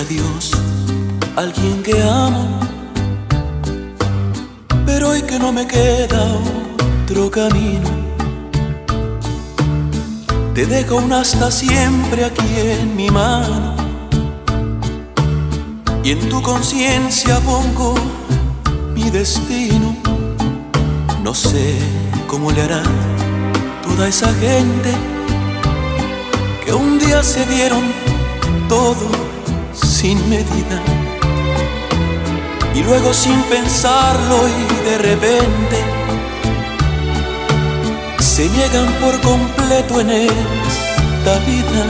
adiós a alguien que amo, pero hoy que no me queda otro camino, te dejo un hasta siempre aquí en mi mano y en tu conciencia pongo mi destino. No sé cómo le hará toda esa gente que un día se dieron todo sin medida y luego sin pensarlo y de repente se niegan por completo en esta vida.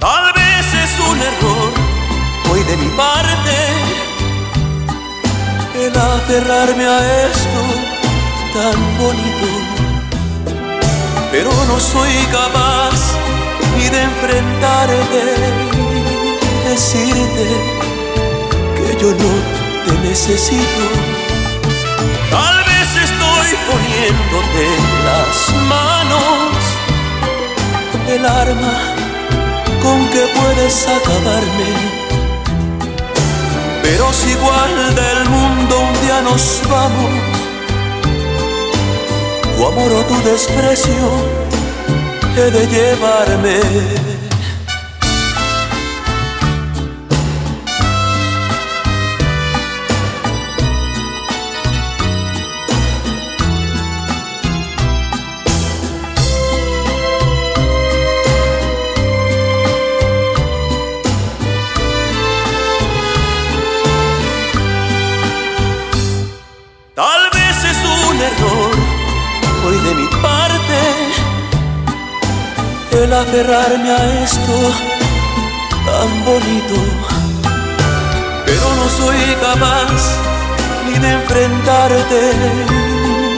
Tal vez es un error hoy de mi parte el aferrarme a esto tan bonito, pero no soy capaz ni de enfrentarte y decirte que yo no te necesito. Tal vez estoy poniéndote las manos el arma con que puedes acabarme. Pero si igual del mundo un día nos vamos, tu amor o tu desprecio he de llevarme. Mi parte el aferrarme a esto tan bonito, pero no soy capaz ni de enfrentarte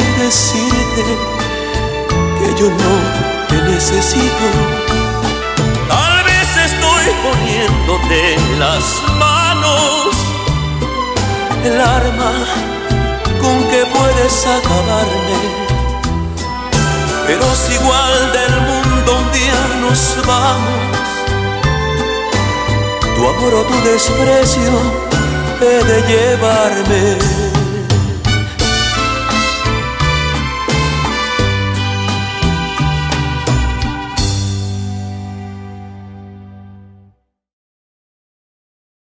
y decirte que yo no te necesito. Tal vez estoy poniéndote las manos el arma con que puedes acabarme. Si igual del mundo un día nos vamos, tu amor o tu desprecio he de llevarme.